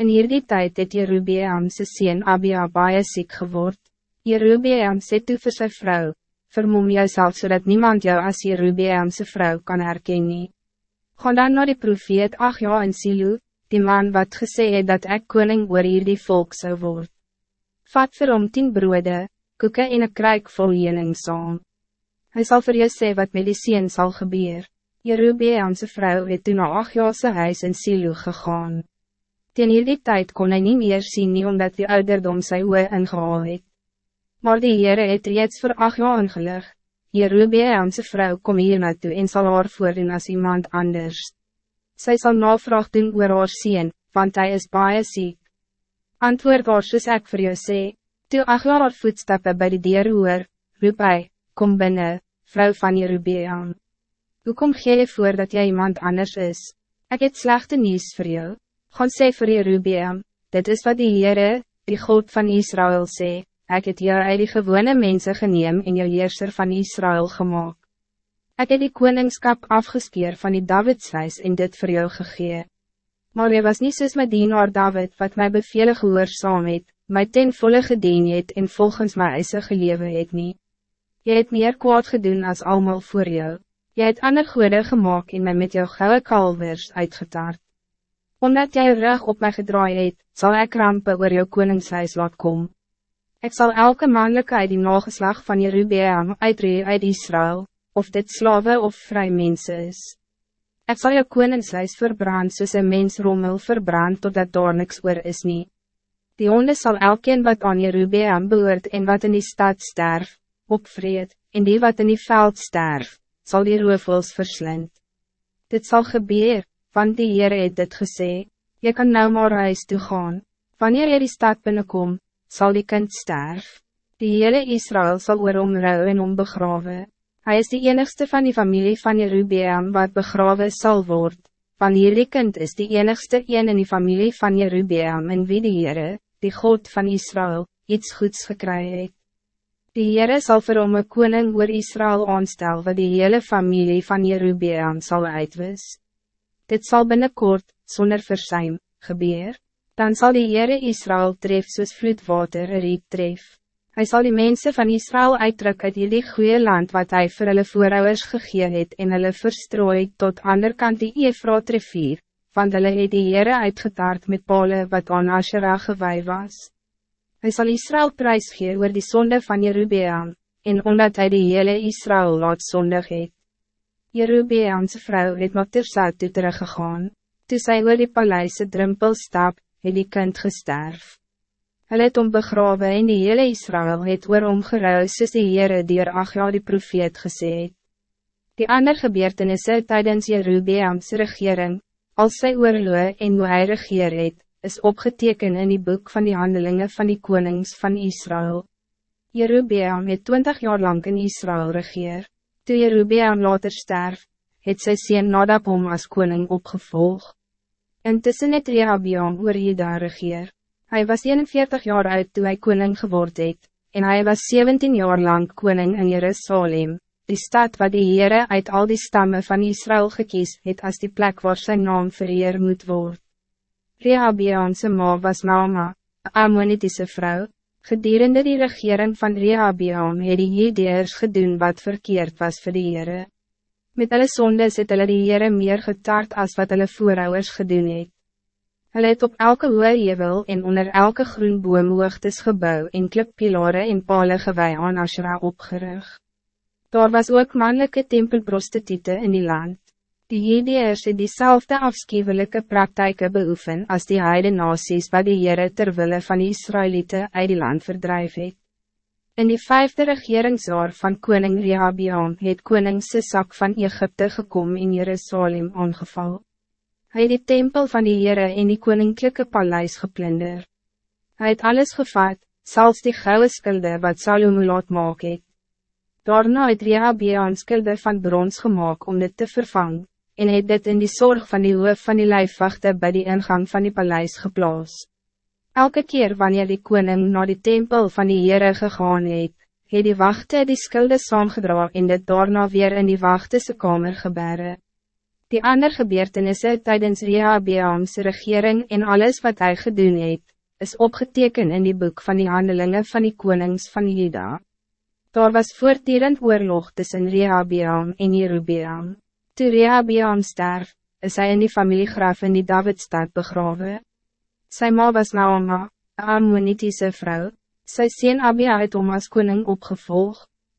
In hierdie tijd het Jerubeam sy sien Abia baie siek geword. Jerubeam sê toe vir sy vrou, vermoem jouself zodat niemand jou as Jerubeam sy vrou kan herkennen. Ga dan naar die profeet Achja in Silo, die man wat gesê het dat ek koning oor hierdie volk zou word. Vat vir hom tien broode, koeken in een kruik vol jening saam. Hy sal vir jou sê wat met die sien sal gebeur. Jerubeam sy vrou het toen na Achja sy huis in Silo gegaan. Ten hierdie tijd kon hij niet meer zien nie omdat die ouderdom sy oe ingehaal het. Maar die Heere het reeds voor acht jaar ingelig, Jerubeam sy vrou kom hier naartoe en sal haar voordoen as iemand anders. Zij zal navraag doen oor haar sien, want hij is baie ziek. Antwoord haar soos ek vir jou sê, toe acht jaar haar voetstappen by die deur hoor, roep hy, kom binnen, vrou van Jerubeam. Hoe kom jy voor dat jij iemand anders is? Ik het slechte nieuws voor jou gaan sê vir Jerubeam, dit is wat die Heere, die God van Israël sê, ik het jou uit die gewone mense geneem en jou heerser van Israël gemaakt. Ik het die koningskap afgeskeer van die Davidswijs en dit voor jou gegee. Maar jy was niet soos my dienaar David wat my bevele gehoorzaam het, my ten volle gedien het en volgens my eise gelewe het nie. Jy het meer kwaad gedoen als allemaal voor jou. Jy het ander goede gemaakt en my met jou gouden kalvers uitgetaard. Omdat jij rug op mij gedraaid het, zal ik rampen oor jou koningshuis laat kom. Ik zal elke mannelijke uit die nageslag van Jerubeam uitree uit Israël, of dit slaven of vrij mensen is. Ik zal jou koningshuis verbrand soos een mens rommel verbrand totdat daar niks oor is nie. Die honde zal elkeen wat aan Jerubeam behoort en wat in die stad sterf, opvreed, en die wat in die veld sterf, zal die roofels verslind. Dit zal gebeuren want die Heer het dit gesê, je kan nou maar huis toe gaan, wanneer jy die stad binnenkom, zal die kind sterf. Die hele Israël zal oor omrouw en ombegrawe. Hij is de enigste van die familie van Jerubeam wat begrawe zal worden. Van hierdie kind is die enigste een in die familie van Jerubeam en wie die Heere, die God van Israël, iets goeds gekry het. Die Heere sal vir hom een koning oor Israël aanstel wat die hele familie van Jerubeam zal uitwis dit zal binnenkort, zonder verzuim, gebeuren. Dan zal die Heere Israël tref soos vloedwater een riep tref. Hij zal die mensen van Israël uitdruk uit die goede land wat hij voor hulle voorouders gegee het en hulle verstrooi tot ander kant die Efraat rivier, want hulle het die Heere uitgetaard met pole wat aan Asherah gewaai was. Hij zal Israël prijs gee oor die zonde van Jerubeam, en omdat hij die hele Israël laat zondig het. Jerubeamse vrouw het maar tersaat toe teruggegaan. Toe sy oor die paleise drempel stap, het die kind gesterf. Hulle het om begrawe en die hele Israël het oor omgerouw soos die Heere dier Achja die profeet gesê het. Die ander gebeurtenisse tijdens Jerubeamse regering, als sy oorloe en hoe hy regeer het, is opgeteken in die boek van die handelingen van die konings van Israël. Jerubeam het twintig jaar lang in Israël regeer. Toe Jerubeam later sterf, het sy sien Nadab om as koning opgevolg. Intussen het Rehabeam oor Jeda regeer. Hij was 41 jaar oud toen hij koning geword het, en hij was 17 jaar lang koning in Jerusalem, die stad waar die Heere uit al die stammen van Israël gekies het als die plek waar zijn naam vereer moet worden. Rehabeamse ma was Naama, een Ammonitische vrouw, Gedurende die regering van Rehabeam het die Jedeers gedoen wat verkeerd was vir die Heere. Met hulle sondes het hulle die Heere meer getaard als wat hulle voorouders gedoen het. Hulle het op elke hoë hewel en onder elke groen boom hoogtes gebouw en klippilare en pale gewei aan Ashra opgerig. Daar was ook mannelijke tempelprostitute in die land. Die Jedeers het diezelfde afschuwelijke praktijken beoefen als die heide nasies wat die Heere terwille van die Israëlieten uit die land verdrijf het. In die vijfde regeringsjaar van koning Rehabeam het koning Sisak van Egypte gekom in Jerusalem aangeval. Hij het die tempel van die Heere en die koninklijke paleis geplunder. Hij het alles gevat, zelfs die gouden skulde wat Salomo laat maak het. Daarna het Rehabeam skulde van brons gemaakt om dit te vervangen en het dit in die zorg van die hoof van die lijfwachten bij die ingang van die paleis geplaas. Elke keer wanneer die koning naar die tempel van die Heere gegaan het, het die wachten die skulde saamgedra en dit daarna weer in die wachtese kamer gebere. Die ander gebeurtenisse tijdens Rehabeamse regering en alles wat hij gedoen het, is opgeteken in die boek van die handelingen van die konings van Juda. Daar was voortdurend oorlog tussen Rehabeam en Jerubeam. Toe Rehabeam sterf, is hij in die familiegraf in die Davidstad begraven. Sy ma was Naoma, een Ammonitiese vrouw. Sy sien Abia het om as koning opgevolg.